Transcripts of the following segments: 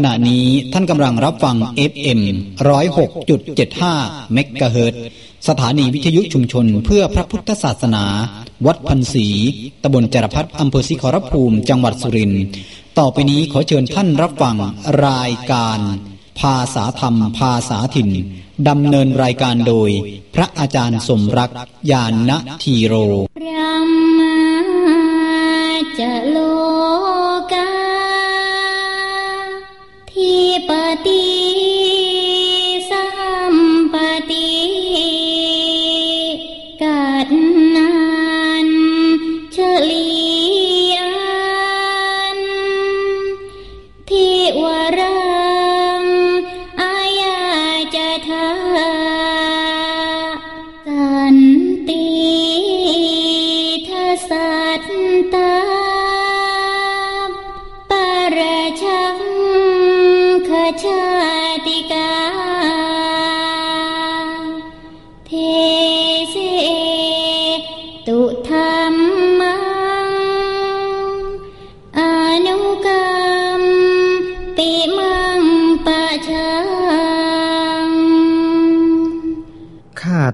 ขณะนี้ท่านกำลังรับฟัง FM 106.75เมกะเฮิรตสถานีวิทยุชุมชนเพื่อพระพุทธศาสนา วัดพันศรีตำบลจรพัฒอำเภอสิขรภูมิ จังหวัดสุรินทร์ต่อไปนี้ขอเชิญท่านรับฟังรายการ ภาษาธรรม ภาษาถิ่นดำเนินรายการโดย พระอาจารย์สมรักยานณทีโร ที่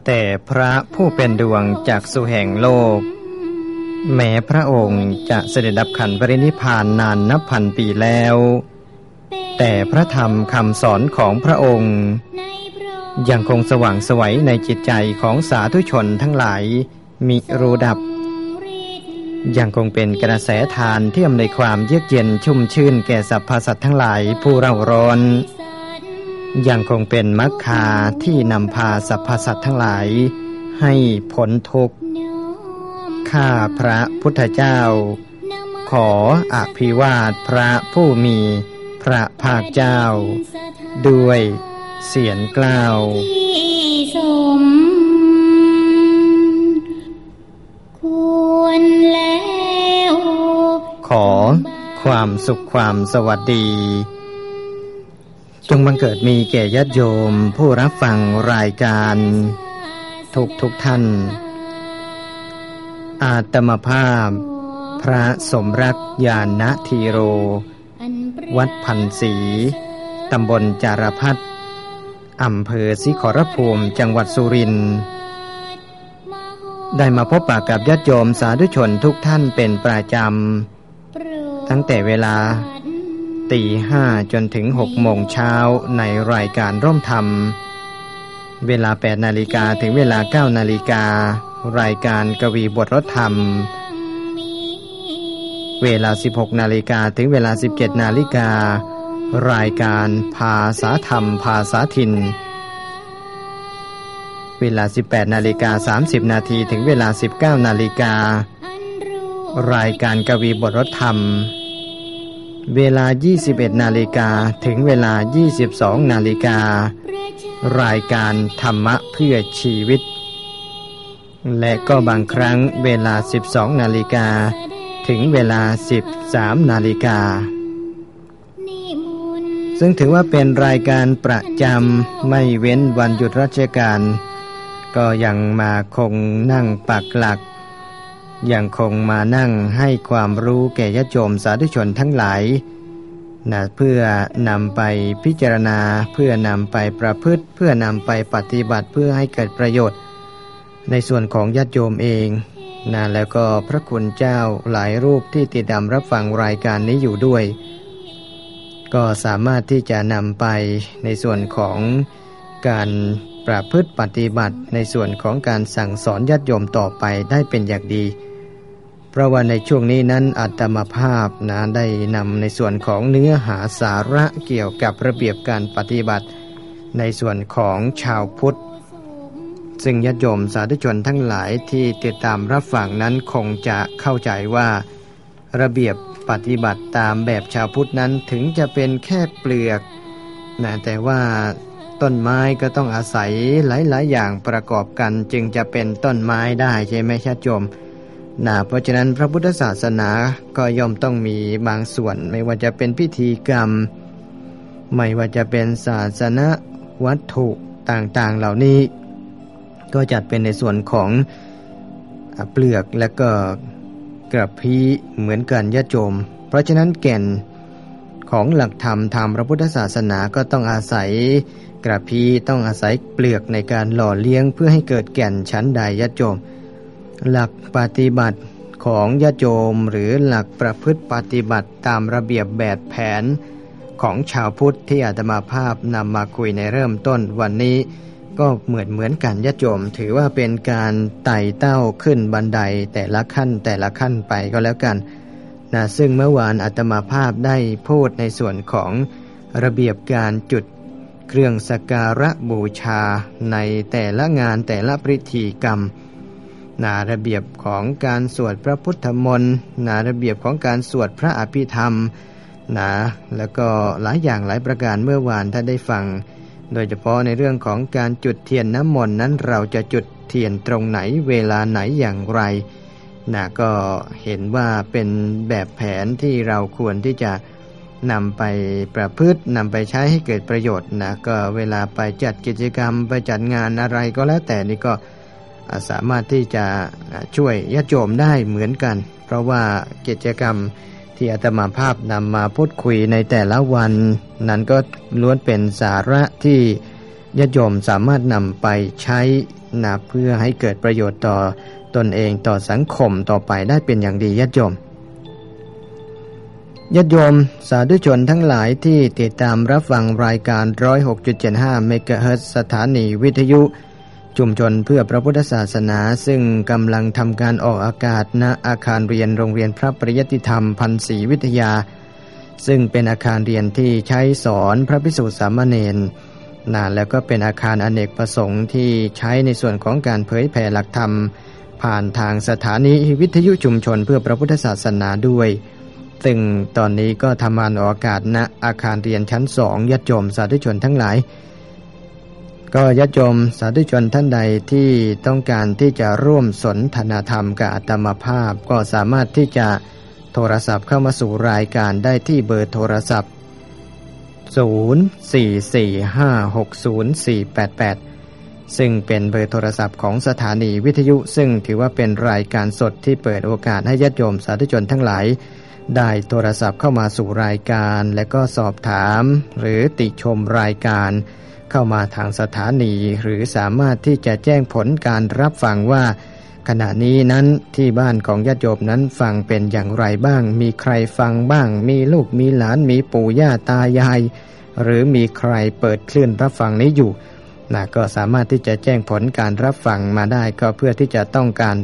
แต่พระผู้เป็นดวงจากสุแห่งโลก แม้พระองค์จะเสด็จดับขันปรินิพานนานนับพันปีแล้ว แต่พระธรรมคำสอนของพระองค์ ยังคงสว่างสวัยในจิตใจของสาธุชนทั้งหลายมิรู้ดับ ยังคงเป็นกระแสทานที่อำนวยความเยือกเย็นชุ่มชื่นแก่สรรพสัตว์ทั้งหลายผู้เร่าร้อน ยังคงเป็นมรรคาที่นำพาสรรพสัตว์ทั้งหลาย ให้พ้นทุกข์ ข้าพระพุทธเจ้า ขออภิวาทพระผู้มีพระภาคเจ้า ด้วยเสียงกล่าวที่สมควรแล้ว ขอความสุขความสวัสดี จงบังเกิดมีแก่ญาติโยม ผู้รับฟังรายการ ทุกทุกท่าน อาตมภาพ พระสมรักยาณทีโร วัดพันศรีตำบลจารพัฒอำเภอสิขรภูมิจังหวัดสุรินทร์ได้มาพบปะกับญาติโยมสาธุชนทุกท่านเป็นประจำ ตั้งแต่เวลา ตีห้าจนถึงหกโมงเช้าในรายการร่มธรรม เวลา8นาฬิกาถึงเวลา9นาฬิการายการกวีบทรถธรรม เวลา16นาฬิกาถึงเวลา17นาฬิการายการภาษาธรรมภาษาถิ่น เวลา 18นาฬิกา30 นาทีถึงเวลา 19นาฬิการายการกวีบทรถธรรม เวลา 21 นาฬิกาถึงเวลา 22 นาฬิกา รายการธรรมะเพื่อชีวิต และก็บางครั้งเวลา 12 นาฬิกาถึงเวลา 13 นาฬิกา ซึ่งถือว่าเป็นรายการประจำไม่เว้นวันหยุดราชการ ก็ยังมาคงนั่งปักหลัก ยังคงมานั่งให้ความรู้แก่ญาติโยมสาธุชนทั้งหลายนะเพื่อนำไปพิจารณาเพื่อนำไปประพฤติ เพื่อนำไปปฏิบัติเพื่อให้เกิดประโยชน์ ในส่วนของญาติโยมเองนะแล้วก็พระคุณเจ้าหลายรูปที่ติดตามรับฟังรายการนี้อยู่ด้วย ก็สามารถที่จะนำไปในส่วนของการ ประพฤติปฏิบัติในส่วนของการสั่งสอนญาติโยมต่อไปได้เป็นอย่างดี เพราะว่าในช่วงนี้นั้นอัตมภาพนะได้นำในส่วนของเนื้อหาสาระเกี่ยวกับระเบียบการปฏิบัติ ในส่วนของชาวพุทธ ซึ่งญาติโยมสาธุชนทั้งหลายที่ติดตามรับฟังนั้นคงจะเข้าใจว่า ระเบียบปฏิบัติตามแบบชาวพุทธนั้นถึงจะเป็นแค่เปลือกนะแต่ว่า ต้นไม้ก็ต้องอาศัยหลาย ๆ อย่างประกอบกันจึงจะเป็นต้นไม้ได้ใช่ไหมชาติโยมนะเพราะฉะนั้นพระพุทธศาสนาก็ย่อมต้องมีบางส่วน ไม่ว่าจะเป็นพิธีกรรม ไม่ว่าจะเป็นศาสนวัตถุต่างๆเหล่านี้ ก็จัดเป็นในส่วนของเปลือกและก็กระพี้เหมือนกันญาติโยมเพราะฉะนั้นแก่นขของหลักธรรมทางพระพุทธศาสนาก็ต้องอาศัย กระพีต้องอาศัยเปลือกในการหล่อเลี้ยงเพื่อให้เกิดแก่นชั้นใดยะโจม หลักปฏิบัติของยะโจมหรือหลักประพฤติปฏิบัติตามระเบียบแบบแผนของชาวพุทธที่อาตมาภาพนำมาคุยในเริ่มต้นวันนี้ ก็เหมือนเหมือนกันยะโจม ถือว่าเป็นการไต่เต้าขึ้นบันไดแต่ละขั้นแต่ละขั้นไปก็แล้วกันนะซึ่งเมื่อวานอาตมาภาพได้พูดในส่วนของระเบียบการจุด เครื่องสการะบูชาในแต่ละงานแต่ละพิธีกรรม นาระเบียบของการสวดพระพุทธมนต์นาระเบียบของการสวดพระอภิธรรมนะแล้วก็หลายอย่างหลายประการเมื่อวานถ้าได้ฟัง โดยเฉพาะในเรื่องของการจุดเทียนน้ำมนต์นั้นเราจะจุดเทียนตรงไหนเวลาไหนอย่างไรนะก็เห็นว่าเป็นแบบแผนที่เราควรที่จะ นำไปประพฤตินำไปใช้ให้เกิดประโยชน์นะก็เวลาไปจัดกิจกรรมไปจัดงานอะไรก็แล้วแต่นี่ก็สามารถที่จะช่วยญาติโยมได้เหมือนกัน เพราะว่ากิจกรรมที่อาตมาภาพนำมาพูดคุยในแต่ละวัน นั้นก็ล้วนเป็นสาระที่ญาติโยมสามารถนำไปใช้นะเพื่อให้เกิดประโยชน์ต่อตนเองต่อสังคมต่อไปได้เป็นอย่างดีญาติโยม ญาติโยมสาธุชนทั้งหลายที่ติดตามรับฟังรายการ 106.75 เมกะเฮิรตสถานีวิทยุ ชุมชนเพื่อพระพุทธศาสนาซึ่งกำลังทำการออกอากาศณอาคารเรียนโรงเรียนพระปริยติธรรมพันศรีวิทยา ซึ่งเป็นอาคารเรียนที่ใช้สอนพระพิสุทธิสามเณรนานแล้วก็เป็นอาคารอเนกประสงค์ที่ใช้ในส่วนของการเผยแผ่หลักธรรม ผ่านทางสถานีวิทยุชุมชนเพื่อพระพุทธศาสนาด้วย ซึ่งตอนนี้ก็ทำงานออกอากาศณอาคารเรียนชั้นสองยัดโยมสาธุชนทั้งหลาย ก็ยัดโยมสาธุชนท่านใดที่ต้องการที่จะร่วมสนทนาธรรมกับอัตมภาพ ก็สามารถที่จะโทรศัพท์เข้ามาสู่รายการได้ที่เบอร์โทรศัพท์ 0445604488 ซึ่งเป็นเบอร์โทรศัพท์ของสถานีวิทยุ ซึ่งถือว่าเป็นรายการสดที่เปิดโอกาสให้ญาติโยมสาธุชนทั้งหลาย ได้โทรศัพท์เข้ามาสู่รายการ และก็สอบถาม หรือติชมรายการ เข้ามาทางสถานี หรือสามารถที่จะแจ้งผลการรับฟังว่า ขณะนี้นั้นที่บ้านของญาติโยมนั้นฟังเป็นอย่างไรบ้าง มีใครฟังบ้าง มีลูกมีหลานมีปู่ย่าตายาย หรือมีใครเปิดคลื่นรับฟังนี้อยู่นะก็สามารถที่จะแจ้งผลการรับฟังมาได้ก็เพื่อที่จะต้องการ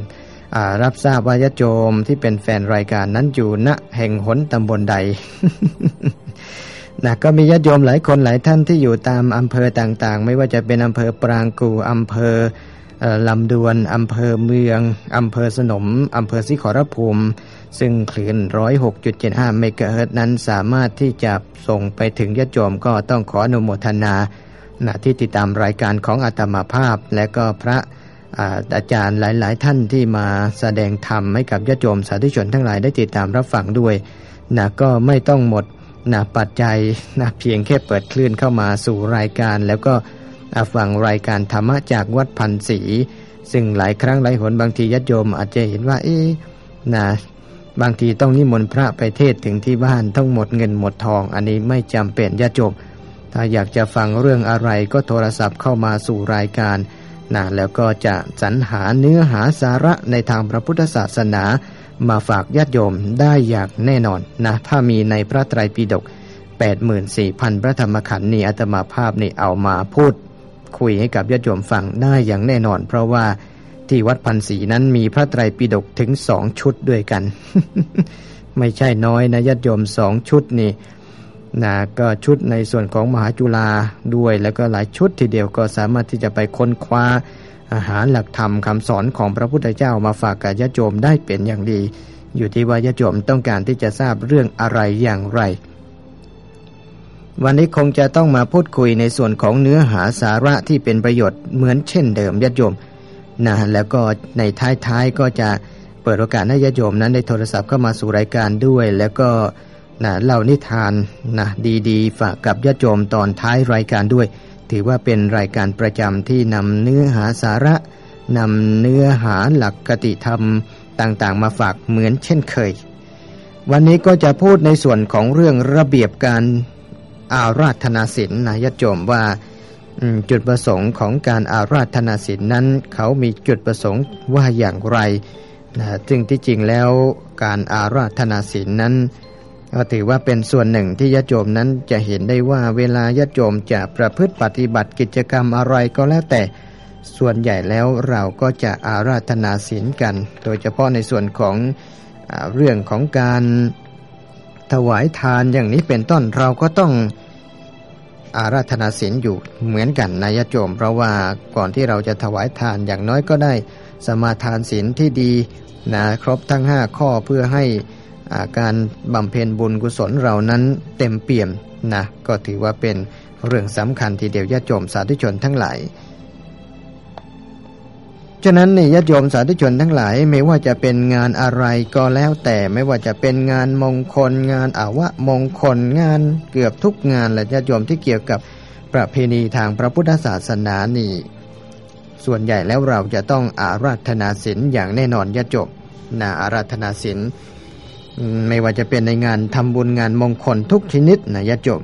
รับทราบว่ายโจมที่เป็นแฟนรายการนั้นอยู่ณแห่งหนตำบลใดนะก็มีญาติโยมหลายคนหลายท่านที่อยู่ตามอำเภอต่างๆ ไม่ว่าจะเป็นอำเภอปรางกูอำเภอลำดวนอำเภอเมืองอำเภอสนมอำเภอสิขรภูมิ ซึ่งคลื่น106.75เมกะเฮิรตนั้นสามารถที่จะส่งไปถึงญาติโยมก็ต้องขออนุโมทนานะที่ติดตามรายการของอาตมาภาพ และก็พระ อาจารย์หลาย ๆ ท่านที่มาแสดงธรรมให้กับญาติโยมสาธุชนทั้งหลายได้ติดตามรับฟังด้วยนะก็ไม่ต้องหมดนะปัจจัยนะเพียงแค่เปิดคลื่นเข้ามาสู่รายการ แล้วก็ฟังรายการธรรมะจากวัดพันศรีซึ่งหลายครั้งหลายหนบางทีญาติโยมอาจจะเห็นว่าเอ๊นะบางทีต้องนิมนต์พระไปเทศถึงที่บ้านต้องหมดเงินหมดทอง อันนี้ไม่จำเป็นญาติโยมถ้าอยากจะฟังเรื่องอะไรก็โทรศัพท์เข้ามาสู่รายการ นะแล้วก็จะสรรหาเนื้อหาสาระในทางพระพุทธศาสนา มาฝากญาติโยมได้อย่างแน่นอนนะถ้ามีในพระไตรปิฎก84,000 พระธรรมขันธ์นี่อาตมาภาพนี่เอามาพูด คุยให้กับญาติโยมฟังได้อย่างแน่นอน เพราะว่าที่วัดพันศีนั้นมีพระไตรปิฎกถึงสองชุดด้วยกัน ไม่ใช่น้อยนะญาติโยมสองชุดนี่ นะก็ชุดในส่วนของมหาจุฬาด้วย แล้วก็หลายชุดทีเดียวก็สามารถที่จะไปค้นคว้าอาหารหลักธรรมคำสอนของพระพุทธเจ้ามาฝากกับญาติโยมได้เป็นอย่างดี อยู่ที่ว่าญาติโยมต้องการที่จะทราบเรื่องอะไรอย่างไร วันนี้คงจะต้องมาพูดคุยในส่วนของเนื้อหาสาระที่เป็นประโยชน์เหมือนเช่นเดิมญาติโยมนะแล้วก็ในท้ายๆก็จะเปิดโอกาสให้ญาติโยมนั้นได้โทรศัพท์เข้ามาสู่รายการด้วย แล้วก็ นะเล่านิทานนะดีๆ ฝากกับญาติโยมตอนท้ายรายการด้วย ถือว่าเป็นรายการประจำที่นำเนื้อหาสาระนำเนื้อหาหลักกติธรรมต่างๆ มาฝากเหมือนเช่นเคย วันนี้ก็จะพูดในส่วนของเรื่องระเบียบการอาราธนาศีลนะยโจมว่าจุดประสงค์ของการอาราธนาศีลนั้น เขามีจุดประสงค์ว่าอย่างไรนะซึ่งที่จริงแล้วการอาราธนาศีลนั้น ก็ถือว่าเป็นส่วนหนึ่งที่ยโจมนั้นจะเห็นได้ว่าเวลายโจมจะประพฤติปฏิบัติกิจกรรมอะไรก็แล้วแต่ ส่วนใหญ่แล้วเราก็จะอาราธนาศีลกัน โดยเฉพาะในส่วนของอเรื่องของการถวายทานอย่างนี้เป็นต้นเราก็ต้องอาราธนาศีลอยู่เหมือนกันนายโจม เพราะว่าก่อนที่เราจะถวายทานอย่างน้อยก็ได้ สมาทานศีลที่ดีนะครบทั้งห้าข้อเพื่อให้ การบำเพ็ญบุญกุศลเรานั้นเต็มเปี่ยมนะก็ถือว่าเป็นเรื่องสำคัญทีเดียวญาติโยมสาธุชนทั้งหลายฉะนั้นในญาติโยมสาธุชนทั้งหลายไม่ว่าจะเป็นงานอะไรก็แล้วแต่ไม่ว่าจะเป็นงานมงคล งานอาวะมงคลงานเกือบทุกงานและญาติโยมที่เกี่ยวกับประเพณีทางพระพุทธศาสนานี่ส่วนใหญ่แล้วเราจะต้องอาราธนาศีลอย่างแน่นอนญาติโยมนะอาราธนาศีล ไม่ว่าจะเป็นในงานทำบุญงานมงคลทุกชนิดนะญาติโยม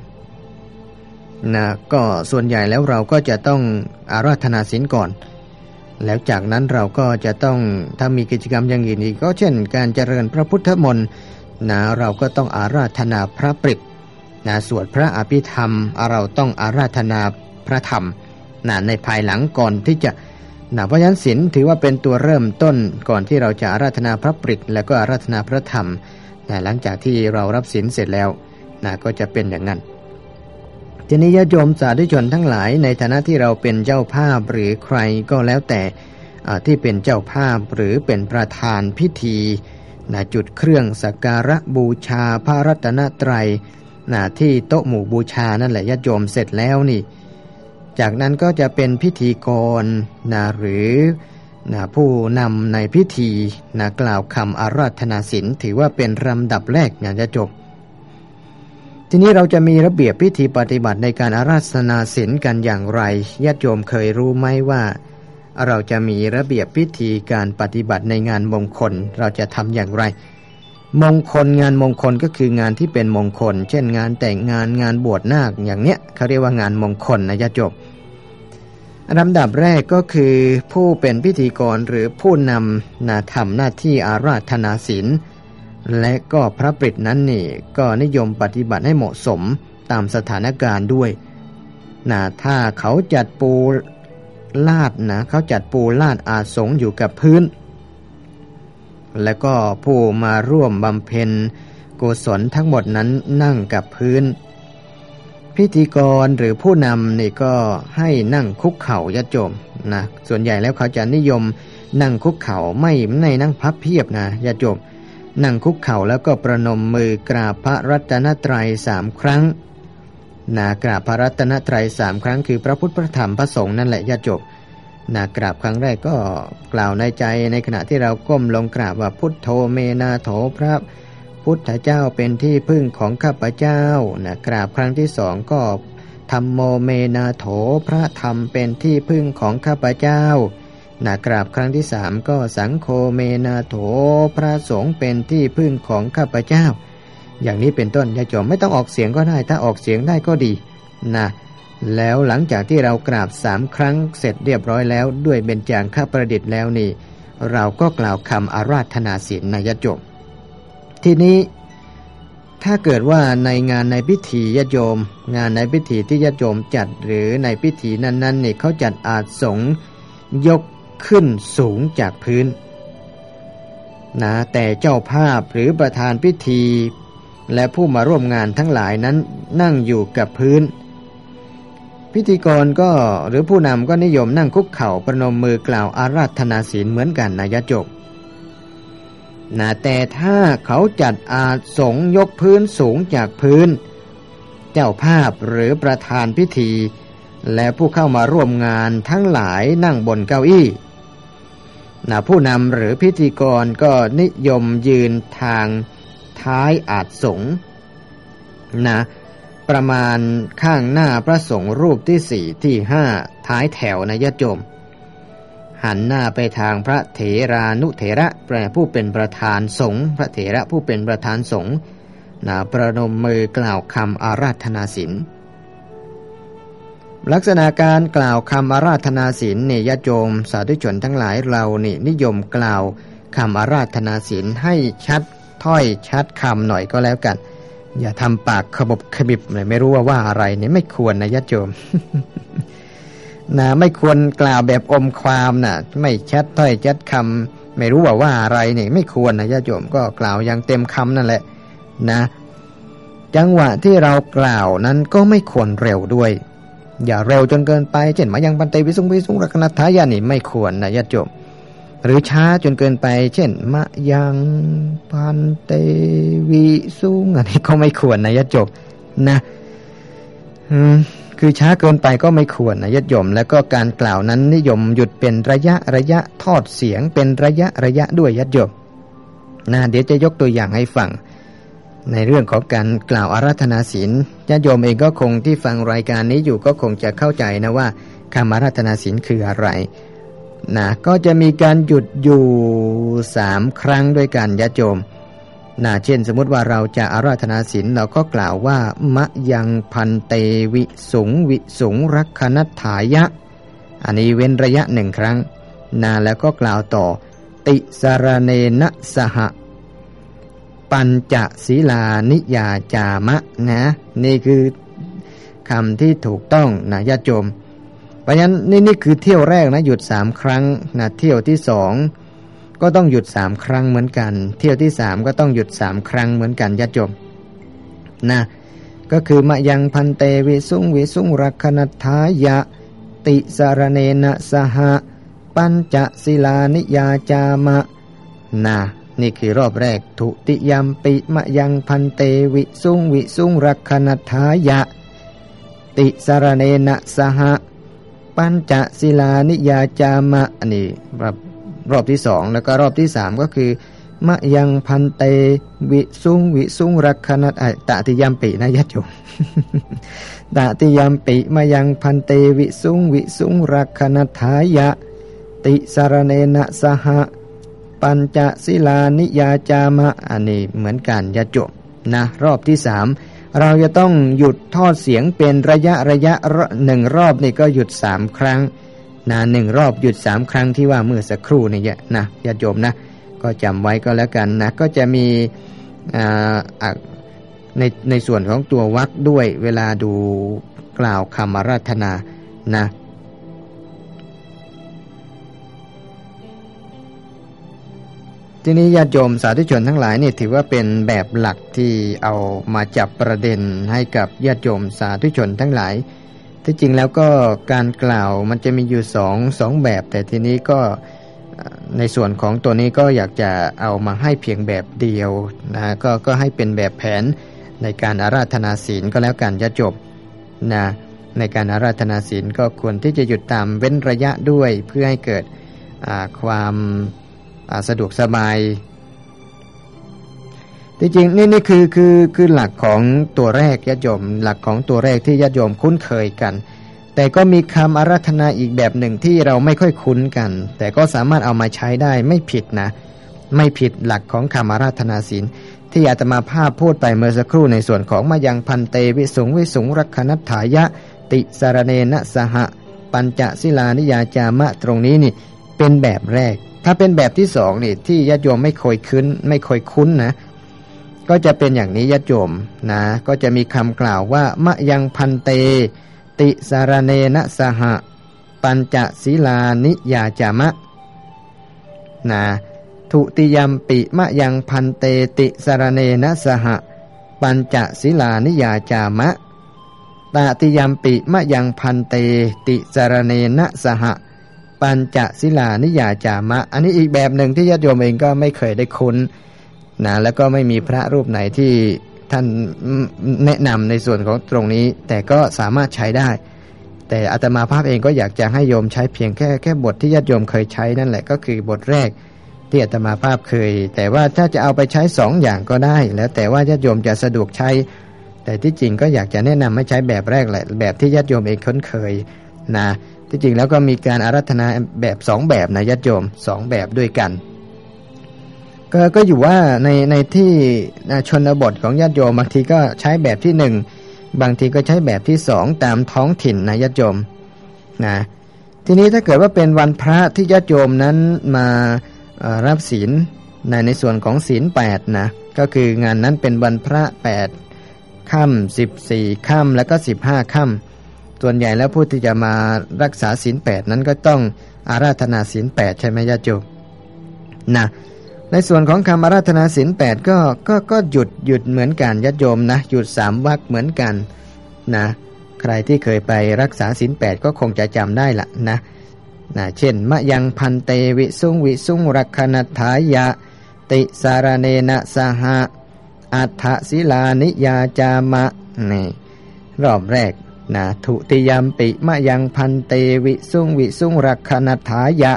นะก็ส่วนใหญ่แล้วเราก็จะต้องอาราธนาศีลก่อน แล้วจากนั้นเราก็จะต้องถ้ามีกิจกรรมอย่างอื่นอีกก็เช่น การเจริญพระพุทธมนต์นะเราก็ต้องอาราธนาพระปริตนะสวดพระอภิธรรม เราต้องอาราธนาพระธรรมนะในภายหลังก่อนที่จะนะเพราะฉะนั้นศีลถือว่าเป็นตัวเริ่มต้นก่อนที่เราจะอาราธนาพระปริตแล้วก็อาราธนาพระธรรม นะหลังจากที่เรารับศีลเสร็จแล้วนะก็จะเป็นอย่างนั้นทีนี้ญาติโยมสาธุชนทั้งหลาย ในฐานะที่เราเป็นเจ้าภาพหรือใครก็แล้วแต่ที่เป็นเจ้าภาพหรือเป็นประธานพิธีนะจุดเครื่องสักการะบูชาพระรัตนตรัยนะที่โต๊ะหมู่บูชานั่นแหละญาติโยมเสร็จแล้วนี่ จากนั้นก็จะเป็นพิธีกรนะหรือ นะผู้นำในพิธีนะกล่าวคำอาราธนาศีลถือว่าเป็นลำดับแรกอย่างจะจบ ทีนี้เราจะมีระเบียบพิธีปฏิบัติในการอาราธนาศีลกันอย่างไรญาติโยมเคยรู้ไหมว่า เราจะมีระเบียบพิธีการปฏิบัติในงานมงคลเราจะทำอย่างไร มงคลงานมงคลก็คืองานที่เป็นมงคล เช่นงานแต่งงานงานบวชนาคอย่างเนี้ยเขาเรียกว่างานมงคลนะญาติโยม ลำดับแรกก็คือผู้เป็นพิธีกรหรือผู้นำนาทำหน้าที่อาราธนาศีลและก็พระปริตนั้นนี่ก็นิยมปฏิบัติให้เหมาะสมตามสถานการณ์ด้วยนะถ้าเขาจัดปูลาดนะเขาจัดปูลาดอาสงอยู่กับพื้น แล้วก็ผู้มาร่วมบำเพ็ญกุศลทั้งหมดนั้นนั่งกับพื้น พิธีกรหรือผู้นำนี่ก็ให้นั่งคุกเข่ายะโจมนะส่วนใหญ่แล้วเขาจะนิยมนั่งคุกเข่าไม่ในนั่งพับเพียบนะยะโจมนั่งคุกเข่าแล้วก็ประนมมือกราบพระรัตนตรัยสามครั้งนากราบพระรัตนตรัยสามครั้งคือพระพุทธพระธรรมพระสงฆ์นั่นแหละญาติโยมนากราบครั้งแรกก็กล่าวในใจในขณะที่เราก้มลงกราบว่าพุทโธเมนาโถพระ พุทธเจ้าเป็นที่พึ่งของข้าพเจ้านากราบครั้งที่สองก็ธรรมโมเมนาโถพระธรรมเป็นที่พึ่งของข้าพเจ้านากราบครั้งที่สามก็สังโคเมนาโถพระสงฆ์เป็นที่พึ่งของข้าพเจ้า อย่างนี้เป็นต้นยาจอมไม่ต้องออกเสียงก็ได้ ถ้าออกเสียงได้ก็ดีนะแล้วหลังจากที่เรากราบสามครั้งเสร็จเรียบร้อยแล้วด้วยเบญจางข้าประดิษฐ์แล้วนี่ เราก็กล่าวคำอาราธนาศีลนายจบ ทีนี้ถ้าเกิดว่าในงานในพิธียโยม งานในพิธีที่ยโยมจัดหรือในพิธีนั้นๆเนี่ยเขาจัดอาจสงยกขึ้นสูงจากพื้นนะแต่เจ้าภาพหรือประธานพิธี และผู้มาร่วมงานทั้งหลายนั้นนั่งอยู่กับพื้น พิธีกรก็หรือผู้นำก็นิยมนั่งคุกเข่าประนมมือกล่าวอาราธนาศีลเหมือนกันนายจบ นะแต่ถ้าเขาจัดอาสงยกพื้นสูงจากพื้น เจ้าภาพหรือประธานพิธี และผู้เข้ามาร่วมงานทั้งหลายนั่งบนเก้าอี้นะผู้นำหรือพิธีกรก็นิยมยืนทางท้ายอาจสงนะประมาณข้างหน้าพระสงฆ์รูปที่สี่ที่ห้าท้ายแถวนะยะโจม หันหน้าไปทางพระเถรานุเถระแปลผู้เป็นประธานสงฆ์พระเถระผู้เป็นประธานสงฆ์นาประนมมือกล่าวคำอาราธนาศีลลักษณะการกล่าวคำอาราธนาศีลเนี่ยญาติโยมสาธุชนทั้งหลายเรานี่นิยมกล่าวคำอาราธนาศีลให้ชัดถ้อยชัดคำหน่อยก็แล้วกัน อย่าทำปากขบขบิบเลยไม่รู้ว่าว่าอะไรเนี่ยไม่ควรนะญาติโยม นะไม่ควรกล่าวแบบอมความนะไม่ชัดถ้อยชัดคำไม่รู้ว่าว่าอะไรเนี่ยไม่ควรนะญาติโยมก็กล่าวอย่างเต็มคำนั่นแหละนะ จังหวะที่เรากล่าวนั้นก็ไม่ควรเร็วด้วย อย่าเร็วจนเกินไปเช่นมายังปันเตวิสุงวิสุงรักนัทายานี่ไม่ควรนะญาติโยมหรือช้าจนเกินไป เช่น มะยังพันเตวิสุงอันนี้ก็ไม่ควรนะญาติโยมนะ คือช้าเกินไปก็ไม่ควรนะยศยม แล้วก็การกล่าวนั้นนิยมหยุดเป็นระยะระยะทอดเสียงเป็นระยะระยะด้วยยศยมนะเดี๋ยวจะยกตัวอย่างให้ฟัง ในเรื่องของการกล่าวอาราธนาศีลญาติโยมเองก็คงที่ฟังรายการนี้อยู่ก็คงจะเข้าใจนะว่าคำอาราธนาศีลคืออะไรนะก็จะมีการหยุดอยู่สามครั้งด้วยกันญาติโยม นะเช่นสมมติว่าเราจะอาราธนาศีลเราก็กล่าวว่ามะยังพันเตวิสุงวิสุงรักขณถายะ อันนี้เว้นระยะหนึ่งครั้งนะแล้วก็กล่าวต่อ ติสารเนนะสหปัญจศีลานิยาจามะนะนี่คือคำที่ถูกต้องนะญาติโยมเพราะฉะนั้นนี่นี่คือเที่ยวแรกนะหยุดสามครั้งนะเที่ยวที่สอง ก็ต้องหยุดสามครั้งเหมือนกัน เที่ยวที่สามก็ต้องหยุดสามครั้งเหมือนกันญาติโยมนะก็คือมะยังพันเตวิสุงวิสุงรักนัทายะ ติสารเนนะสหปัญจศิลานิยาจามะนะนี่คือรอบแรกทุติยมปิมะยังพันเตวิสุงวิสุงรักนัทายะ ติสารเนนะสหปัญจศิลานิยาจามะอันนี้แบบ รอบที่สองแล้วก็รอบที่สามก็คือมะยังพันเตวิสุงวิสุงรักขณะตติยามปีนะยัดโยมตติยามปีมะยังพันเตวิสุงวิสุงรักขณทายะ ติสารเนนะสหปัญจศิลานิยาจามะอันนี้เหมือนกันยัดโยมนะรอบที่สามเราจะต้องหยุดทอดเสียงเป็นระยะระยะหนึ่งรอบนี่ก็หยุดสามครั้ง นะหนึ่งรอบหยุดสามครั้งที่ว่าเมื่อสักครู่นี่นะญาติโยมนะ ก็จำไว้ก็แล้วกันนะ ก็จะมีในในส่วนของตัววักด้วยเวลาดูกล่าวคำอาราธนานะทีนี้ญาติโยมสาธุชนทั้งหลายนี่ถือว่าเป็นแบบหลักที่เอามาจับประเด็นให้กับญาติโยมสาธุชนทั้งหลาย ที่จริงแล้วก็การกล่าวมันจะมีอยู่สองสองแบบ แต่ทีนี้ก็ในส่วนของตัวนี้ก็อยากจะเอามาให้เพียงแบบเดียวนะก็ก็ให้เป็นแบบแผนในการอาราธนาศีลก็แล้วกันจะจบนะในการอาราธนาศีลก็ควรที่จะหยุดตามเว้นระยะด้วยเพื่อให้เกิดความสะดวกสบาย ที่จริงนี่นี่คือคือคือหลักของตัวแรกญาติโยม หลักของตัวแรกที่ญาติโยมคุ้นเคยกัน แต่ก็มีคำอารัธนาอีกแบบหนึ่งที่เราไม่ค่อยคุ้นกัน แต่ก็สามารถเอามาใช้ได้ไม่ผิดนะ ไม่ผิดหลักของคำอาราธนาศีลที่อาตมาภาพพูดไปเมื่อสักครู่ในส่วนของมายังพันเตวิสุงวิสุงรักขณถายะ ติสารเนนะสหปัญจศิลานิยาจามะตรงนี้นี่เป็นแบบแรก ถ้าเป็นแบบที่สองนี่ที่ญาติโยมไม่เคยคุ้นไม่เคยคุ้นนะ ก็จะเป็นอย่างนี้ญาติโยมนะ ก็จะมีคำกล่าวว่ามะยังพันเต ติสารเนนะสหปัญจศีลานิยาจามะนะทุติยมปิมะยังพันเตติสารเนนะสหปัญจศีลานิยาจามะตติยมปิมะยังพันเตติสารเนนะสหปัญจศีลานิยาจามะ อันนี้อีกแบบหนึ่งที่ญาติโยมเองก็ไม่เคยได้คุ้น นะแล้วก็ไม่มีพระรูปไหนที่ท่านแนะนำในส่วนของตรงนี้ แต่ก็สามารถใช้ได้ แต่อาตมาภาพเองก็อยากจะให้โยมใช้เพียงแค่แค่บทที่ญาติโยมเคยใช้นั่นแหละก็คือบทแรกที่อาตมาภาพเคย แต่ว่าถ้าจะเอาไปใช้สองอย่างก็ได้ แล้วแต่ว่าญาติโยมจะสะดวกใช้ แต่ที่จริงก็อยากจะแนะนำให้ใช้แบบแรกแหละแบบที่ญาติโยมเองคุ้นเคยนะที่จริงแล้วก็มีการอารัธนาแบบสองแบบนะญาติโยมสองแบบด้วยกัน ก็ก็อยู่ว่าในในที่ชนบทของญาติโยมบางทีก็ใช้แบบที่หนึ่งบางทีก็ใช้แบบที่สองตามท้องถิ่นนะญาติโยมนะทีนี้ถ้าเกิดว่าเป็นวันพระที่ญาติโยมนั้นมารับศีลในในส่วนของศีลแปดนะก็คืองานนั้นเป็นวันพระแปดค่ำสิบสี่ค่ำแล้วก็สิบห้าค่ำส่วนใหญ่แล้วผู้ที่จะมารักษาศีลแปดนั้นก็ต้องอาราธนาศีลแปดใช่ไหมญาติโยมนะ ในส่วนของคำอาราธนาศีลแปดก็ก็ก็หยุดหยุดเหมือนกันญาติโยมนะ หยุดสามวักเหมือนกันนะ ใครที่เคยไปรักษาศีลแปดก็คงจะจำได้ละนะนะเช่น มะยังพันเตวิสุงวิสุงรักขณทายะ ติสารเนนะสหะอัฏฐศิลานิยาจามะนี่รอบแรกนะทุติยมปิมะยังพันเตวิสุงวิสุงรักขณทายะ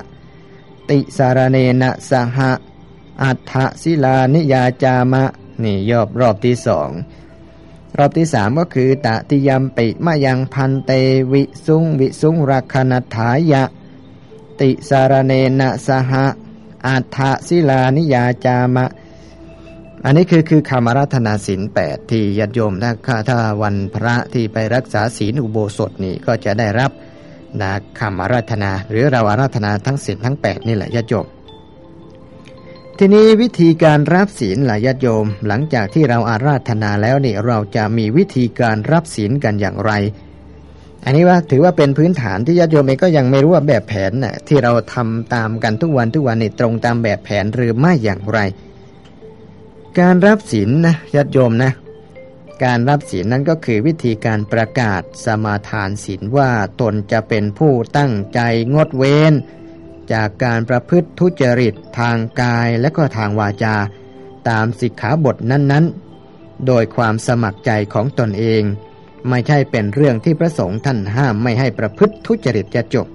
ติสารเนนะสหะ อัฏฐศิลานิยาจามะ นี่ยอบรอบที่สอง รอบที่สามก็คือตติยมปิมะยังพันเตวิสุงวิสุงรักขณทายะ ติสารเนนะสหะอัฏฐศิลานิยาจามะ อันนี้คือคือคำอาราธนาศีลแปดที่ญาติโยมถ้าถ้าวันพระที่ไปรักษาศีลอุโบสถนี่ก็จะได้รับนะคำอาราธนา หรือเราอาราธนาทั้งศีลทั้งแปดนี่แหละญาติโยม ทีนี้วิธีการรับศีลหลายญาติโยม หลังจากที่เราอาราธนาแล้วนี่เราจะมีวิธีการรับศีลกันอย่างไร อันนี้ว่าถือว่าเป็นพื้นฐานที่ญาติโยมเองก็ยังไม่รู้ว่าแบบแผนน่ะที่เราทำตามกันทุกวันทุกวันนี่ตรงตามแบบแผนหรือไม่อย่างไร การรับศีลนะญาติโยมนะ การรับศีลนั้นก็คือวิธีการประกาศสมาทานศีลว่าตนจะเป็นผู้ตั้งใจงดเว้น จากการประพฤติทุจริตทางกายและก็ทางวาจา ตามสิกขาบทนั้นๆ โดยความสมัครใจของตนเอง ไม่ใช่เป็นเรื่องที่พระสงฆ์ท่านห้ามไม่ให้ประพฤติทุจริตจะจบ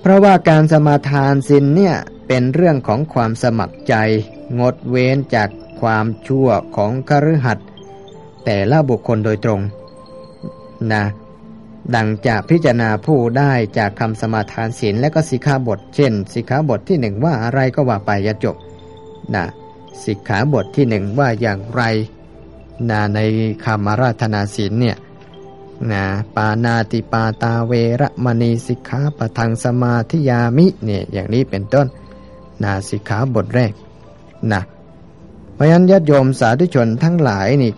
เพราะว่าการสมาทานศีลเนี่ยเป็นเรื่องของความสมัครใจ งดเว้นจากความชั่วของคฤหัสถ์แต่ละบุคคลโดยตรงนะ ดังจะพิจารณาผู้ได้จากคำสมาทานศีลและก็สิกขาบท เช่น สิกขาบทที่หนึ่งว่าอะไรก็ว่าไปจะจบนะสิกขาบทที่หนึ่งว่าอย่างไรนะในคำอาราธนาศีลเนี่ยนะปานาติปาตาเวรมณีสิกขาปทังสมาธิยามิเนี่ยอย่างนี้เป็นต้นนะสิกขาบทแรกนะเพราะฉะนั้นญาติโยมสาธุชนทั้งหลายนี่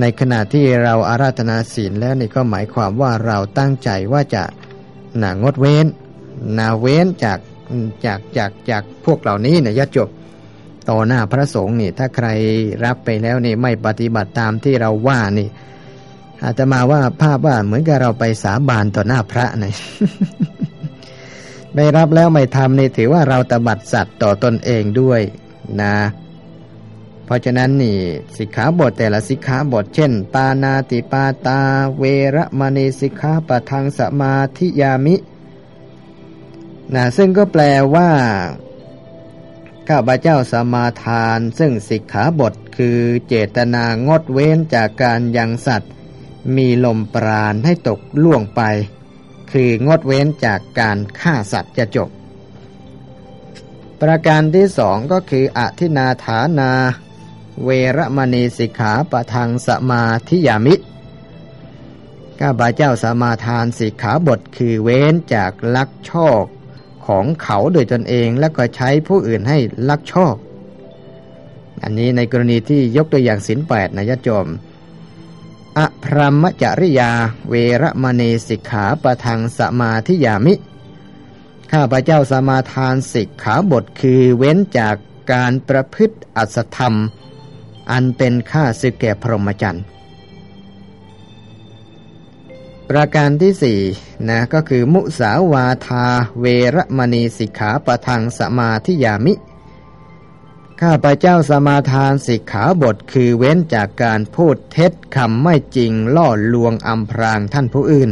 ในขณะที่เราอาราธนาศีลแล้วนี่ก็หมายความว่าเราตั้งใจว่าจะนางดเว้นนาเว้นจากจากจากจากพวกเหล่านี้เนี่ยญาติโยมต่อหน้าพระสงฆ์นี่ ถ้าใครรับไปแล้วนี่ไม่ปฏิบัติตามที่เราว่านี่ อาจจะมาว่าภาพว่าเหมือนกับเราไปสาบานต่อหน้าพระนี่ไม่รับแล้วไม่ทำนี่ถือว่าเราตบัดสัตว์ต่อตนเองด้วยนะ เพราะฉะนั้นนี่สิกขาบทแต่ละสิกขาบทเช่น ปานาติปาตา เวรมณีสิกขาปะทังสมาธิยามินะซึ่งก็แปลว่าข้าพเจ้าสมาทาน ซึ่งสิกขาบทคือเจตนางดเว้นจากการยังสัตว์ มีลมปราณให้ตกล่วงไป คืองดเว้นจากการฆ่าสัตว์จะจบ ประการที่สองก็คืออธินาฐานา เวรมณีสิกขาปะทังสมาธิยามิข้าพเจ้าสมาทานสิกขาบทคือเว้นจากลักชอกของเขาโดยตนเองแล้วก็ใช้ผู้อื่นให้ลักชอบอันนี้ในกรณีที่ยกตัวอย่างสินแปดนะยะจมอพรหมจริยา เวรมณีสิกขาประทังสมาธิยามิ ข้าพเจ้าสมาทานสิกขาบทคือเว้นจากการประพฤติอัศธรรม อันเป็นค่าสึกแก่พรหมจรรย์ ประการที่สี่นะก็คือ มุสาวาทาเวรมณีสิกขาประทังสมาธิยามิ ข้าพเจ้าสมาทานสิกขาบทคือเว้นจากการพูดเท็จคำไม่จริงล่อลวงอำพรางท่านผู้อื่น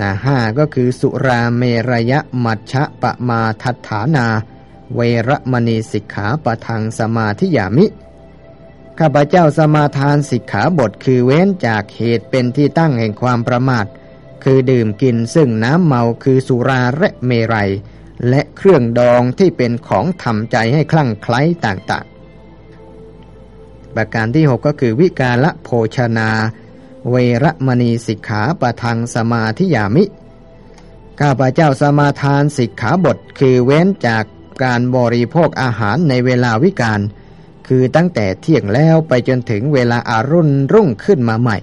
นะห้าก็คือสุราเมรยะมัชชะปะมาทัฏฐานา เวรมณีสิกขาปะทังสมาธิยามิ ข้าพเจ้าสมาทานสิกขาบทคือเว้นจากเหตุเป็นที่ตั้งแห่งความประมาท คือดื่มกินซึ่งน้ำเมาคือสุราและเมรัย และเครื่องดองที่เป็นของทำใจให้คลั่งไคล้ต่างๆ ประการที่ 6 ก็คือวิกาละโภชนา เวรมณีสิกขาปะทังสมาธิยามิข้าพเจ้าสมาทานสิกขาบทคือเว้นจาก การบริโภคอาหารในเวลาวิกาลคือตั้งแต่เที่ยงแล้วไปจนถึงเวลาอารุณรุ่งขึ้นมาใหม่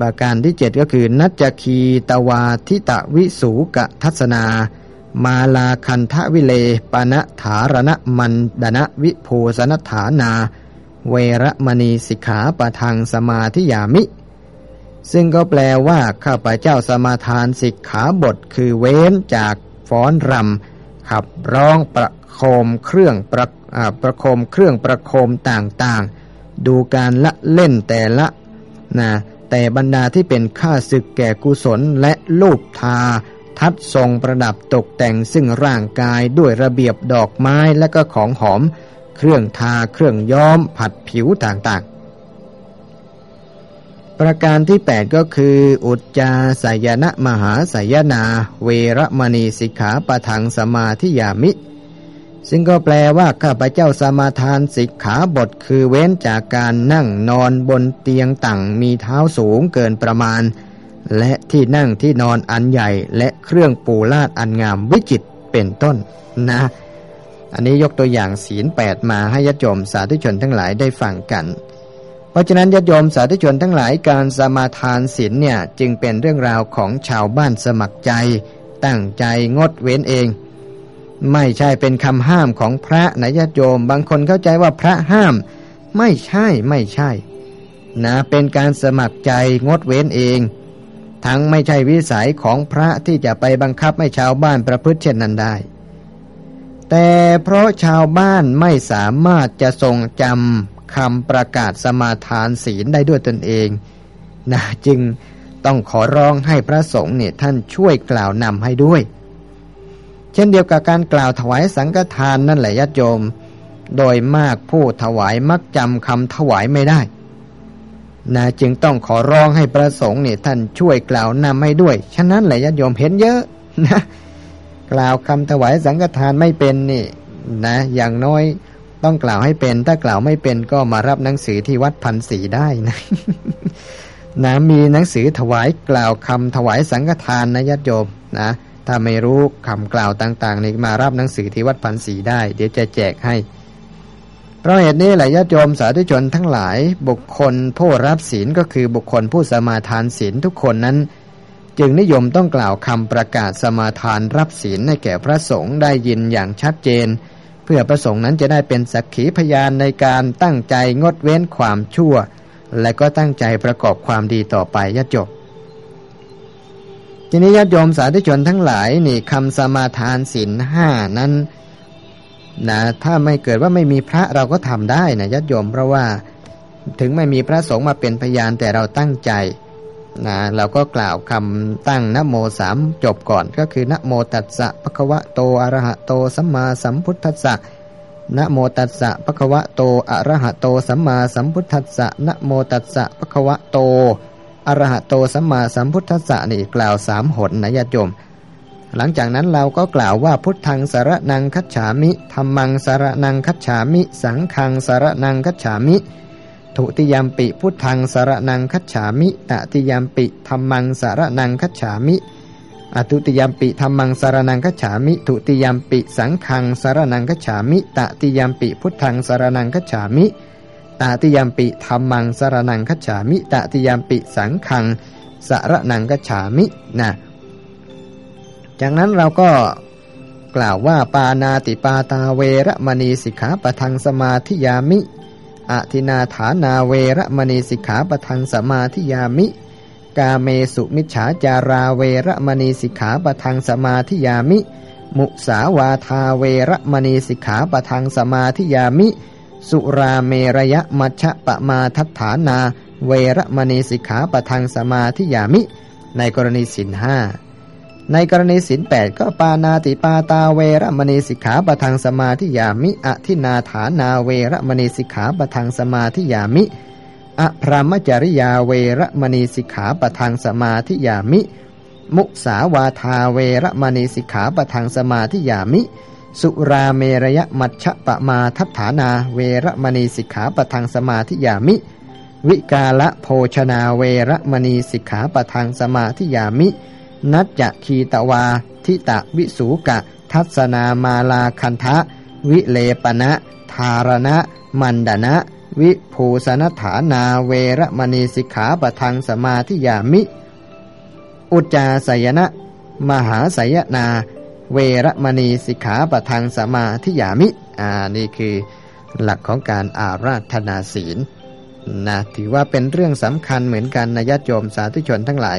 ประการที่เจ็ดก็คือ นัจคีตวาทิตวิสูกทัศนา มาลาคันทะวิเลปณะถารณมันดนะวิโพสนฐานา เวรมณีสิกขาปะทังสมาธิยามิซึ่งก็แปลว่า ข้าพเจ้าสมาทานสิกขาบทคือเว้นจากฟ้อนรำ ขับร้องประโคมเครื่องประประโคมเครื่องประโคมต่างๆ ดูการละเล่นแต่ละนะแต่บรรดาที่เป็นค่าศึกแก่กุศลและลูปทา ทัดทรงประดับตกแต่งซึ่งร่างกายด้วยระเบียบดอกไม้และก็ของหอม เครื่องทาเครื่องย้อมผัดผิวต่างๆ ประการที่ 8 ก็คือ อุจจาสยนะมหาสยนา เวรมณีสิกขาปะทังสมาธิยามิ ซึ่งก็แปลว่าข้าพเจ้าสมาทานสิกขาบทคือเว้นจากการนั่งนอนบนเตียงต่างมีเท้าสูงเกินประมาณ และที่นั่งที่นอนอันใหญ่และเครื่องปูลาดอันงามวิจิตเป็นต้นนะ อันนี้ยกตัวอย่างศีลแปดมาให้ยศโยมสาธุชนทั้งหลายได้ฟังกัน ราะฉะนั้นยศโยมสาธุชนทั้งหลายการสมาทานศีลเนี่ยจึงเป็นเรื่องราวของชาวบ้านสมัครใจ ตั้งใจงดเว้นเอง ไม่ใช่เป็นคำห้ามของพระนะญาติโยม บางคนเข้าใจว่าพระห้าม ไม่ใช่ไม่ใช่ นะเป็นการสมัครใจงดเว้นเอง ทั้งไม่ใช่วิสัยของพระที่จะไปบังคับให้ชาวบ้านประพฤติเช่นนั้นได้ แต่เพราะชาวบ้านไม่สามารถจะทรงจำ คำประกาศสมาทานศีลได้ด้วยตนเองนะจึงต้องขอร้องให้พระสงฆ์เนี่ยท่านช่วยกล่าวนำให้ด้วย เช่นเดียวกับการกล่าวถวายสังฆทานนั่นแหละญาติโยม โดยมากผู้ถวายมักจำคำถวายไม่ได้นะจึงต้องขอร้องให้ประสงค์เนี่ยท่านช่วยกล่าวนำให้ด้วย ฉะนั้นแหละญาติโยมเห็นเยอะนะกล่าวคำถวายสังฆทานไม่เป็นนี่นะอย่างน้อย ต้องกล่าวให้เป็น ถ้ากล่าวไม่เป็นก็มารับหนังสือที่วัดพันศีได้นะนะมีหนังสือถวายกล่าวคำถวายสังฆทานนะญาติโยมนะถ้าไม่รู้คำกล่าวต่างๆ นี่มารับหนังสือที่วัดพันศรีได้ เดี๋ยวจะแจกให้ เพราะเหตุนี้แหละญาติโยมสาธุชนทั้งหลาย บุคคลผู้รับศีลก็คือบุคคลผู้สมาทานศีลทุกคนนั้น จึงนิยมต้องกล่าวคำประกาศสมาทานรับศีลให้แก่พระสงฆ์ได้ยินอย่างชัดเจน เพื่อพระสงฆ์นั้นจะได้เป็นสักขีพยานในการตั้งใจงดเว้นความชั่ว และก็ตั้งใจประกอบความดีต่อไปญาติโยมทีนี้ญาติโยมสาธุชนทั้งหลายนี่คำสมาทานศีลห้านั้นนะถ้าไม่เกิดว่าไม่มีพระเราก็ทำได้นะญาติโยมเพราะว่าถึงไม่มีพระสงฆ์มาเป็นพยานแต่เราตั้งใจ นะเราก็กล่าวคำตั้งนโมสามจบก่อนก็คือนโมตัสสะภะคะวะโตอะระหะโตสัมมาสัมพุทธัสสะนโมตัสสะภะคะวะโตอะระหะโตสัมมาสัมพุทธัสสะนโมตัสสะภะคะวะโตอรหะโตสัมมาสัมพุทธัสสะนี่กล่าวสามหนนะญาติโยมหลังจากนั้นเราก็กล่าวว่าพุทธังสารนังคัจฉามิธรรมังสารนังคัจฉามิ สังฆังสารนังคัจฉามิ ทุติยามปิพุทธังสารนังคัจฉามิตติยามปิธรรมังสารนังคัจฉามิอตุติยามปิธรรมังสารนังคัจฉามิทุติยามปิสังฆังสารนังคัจฉามิตติยามปิพุทธังสารนังคัจฉามิตติยามปิธรรมังสารนังคัจฉามิตติยามปิสังขังสารนังคัจฉามินะจากนั้นเราก็กล่าวว่าปานาติปาตาเวรมณีสิกขาปทังสมาธิยามิ อธินาฐานาเวรมณีสิกขาปทังสมาธิยามิ กาเมสุมิจฉาจาราเวรมณีสิกขาปทังสมาธิยามิ มุสาวาทาเวรมณีสิกขาปทังสมาธิยามิ สุราเมรยะมัชะปะมาทัฏฐานา เวรมณีสิกขาปทังสมาธิยามิ ในกรณีสินห้า ในกรณีสินแปดก็ปานาติปาตาเวรมณีสิกขาปทังสมาธิยามิอธินาฐานาเวรมณีสิกขาปทังสมาธิยามิกอพรหมจริยาเวรมณีสิกขาปะทังสมาธิยามิ มุสาวาทาเวรมณีสิกขาปะทังสมาธิยามิ สุราเมรยมัชฌปะมาทัฏฐานาเวรมณีสิกขาปะทังสมาธิยามิ วิกาละโภชนาเวรมณีสิกขาปะทังสมาธิยามิ นัจจะคีตวา ทิตะวิสูกะ ทัศนามาลาคันทะ วิเลปณะธารณะ มันดนะ วิภูสนฐานาเวรมณีสิกขาปทังสมาธิยามิ อุจจาสยนะ มหาสยนา เวรมณีสิกขาปทังสมาธิยามิ อ่า นี่คือหลักของการอาราธนาศีลนะถือว่าเป็นเรื่องสำคัญเหมือนกันนะญาติโยมสาธุชนทั้งหลาย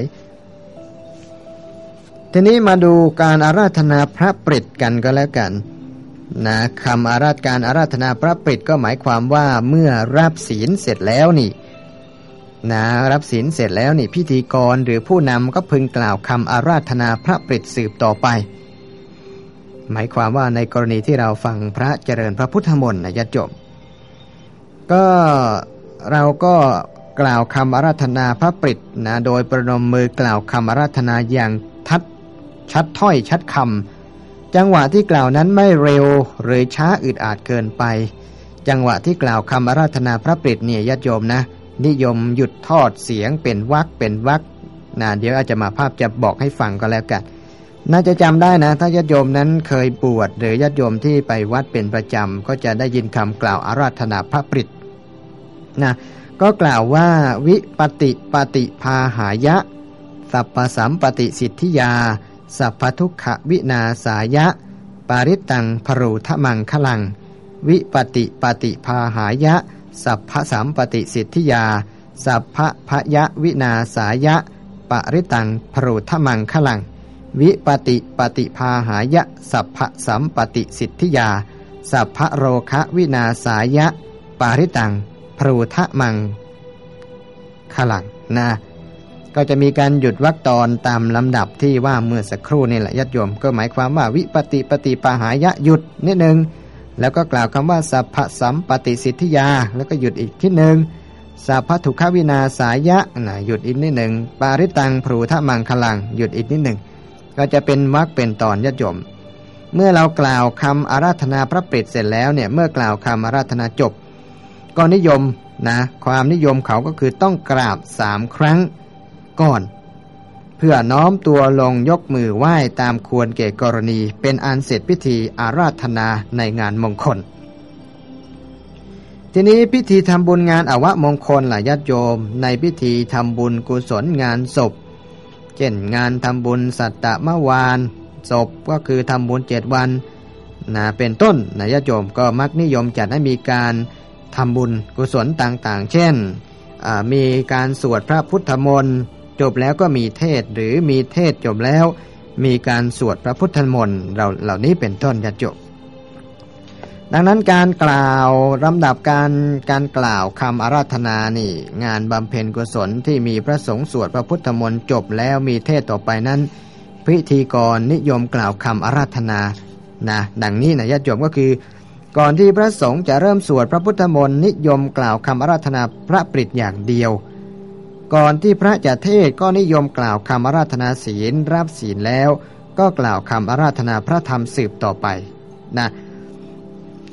ทีนี้มาดูการอาราธนาพระปริตกันก็แล้วกันนะคำอาราธการอาราธนาพระปริตก็หมายความว่าเมื่อรับศีลเสร็จแล้วนี่นะรับศีลเสร็จแล้วนี่พิธีกรหรือผู้นำก็พึงกล่าวคำอาราธนาพระปริตสืบต่อไป หมายความว่าในกรณีที่เราฟังพระเจริญพระพุทธมนต์นะญาติโยมก็เราก็กล่าวคำอาราธนาพระปริตนะโดยประนมมือกล่าวคำอาราธนาอย่าง ชัดถ้อยชัดคำจังหวะที่กล่าวนั้นไม่เร็วหรือช้าอึดอาดเกินไป จังหวะที่กล่าวคำอาราธนาพระปริตเนี่ยญาติโยมนะ นิยมหยุดทอดเสียงเป็นวักเป็นวักนะเดี๋ยวอาจจะมาภาพจะบอกให้ฟังก็แล้วกัน น่าจะจำได้นะ ถ้าญาติโยมนั้นเคยบวชหรือญาติโยมที่ไปวัดเป็นประจำก็จะได้ยินคำกล่าวอาราธนาพระปริตนะก็กล่าวว่าวิปติปฏิพาหายะ สัพพสัมปติสิทธิยา สัพพทุกขวินาสายะ ปาริตังพรูทมังคลัง วิปติปฏิพาหายะ สัพพสัมปติสิทธิยา สัพพพยวินาสายะ ปาริตังพรูทมังคลัง วิปติปฏิพาหายะ สัพพสัมปติสิทธิยา สัพพโรคะวินาสายะ ปาริตังพรูทมังขลังนะ ก็จะมีการหยุดวักตอนตามลำดับที่ว่าเมื่อสักครู่นี่แหละญาติโยมก็หมายความว่าวิปติปฏิปหายะหยุดนิดหนึ่งแล้วก็กล่าวคำว่าสัพพสัมปติสิทธิยา แล้วก็หยุดอีกที่หนึ่งสัพพทุขวินาสายะนะหยุดอีกนิดหนึ่งปาริตังพรูทะมังขลังหยุดอีกนิดหนึ่งก็จะเป็นวักเป็นตอนญาติโยมเมื่อเรากล่าวคำอาราธนาพระปริตเสร็จแล้วเนี่ยเมื่อกล่าวคำอาราธนาจบ ก็นิยมนะความนิยมเขาก็คือต้องกราบสามครั้ง ก่อน เพื่อน้อมตัวลงยกมือไหว้ตามควรเก่กรณีเป็นอันเสร็จพิธีอาราธนาในงานมงคล ทีนี้พิธีทำบุญงานอวะมงคลหลายญาติโยม ในพิธีทำบุญกุศลงานศพ เช่นงานทำบุญสัตตะมะวานศพก็คือทำบุญเจ็ดวันนะเป็นต้นนายโยมก็มักนิยมจัดให้มีการทำบุญกุศลต่างๆ เช่นมีการสวดพระพุทธมนต์ จบแล้วก็มีเทศหรือมีเทศจบแล้ว มีการสวดพระพุทธมนต์เราเหล่านี้เป็นต้นจะจบ ดังนั้นการกล่าวลำดับการการกล่าวคำอาราธนานี่ งานบำเพ็ญกุศลที่มีพระสงฆ์สวดพระพุทธมนต์จบแล้วมีเทศต่อไปนั้น พิธีกรนิยมกล่าวคำอาราธนานะดังนี้นะญาติโยมก็คือ ก่อนที่พระสงฆ์จะเริ่มสวดพระพุทธมนต์นิยมกล่าวคำอาราธนาพระปริตอย่างเดียว ก่อนที่พระจะเทศก็นิยมกล่าวคำอาราธนาศีล รับศีลแล้ว ก็กล่าวคำอาราธนาพระธรรมสืบต่อไปนะ